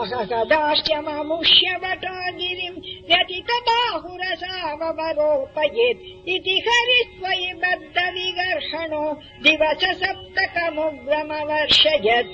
श्चममुष्य वटोगिरिम् व्यतित बाहुरसावरोपयेत् इति हरित्वयि बद्ध विगर्षणो दिवस सप्तकमुग्रमवर्षयत्।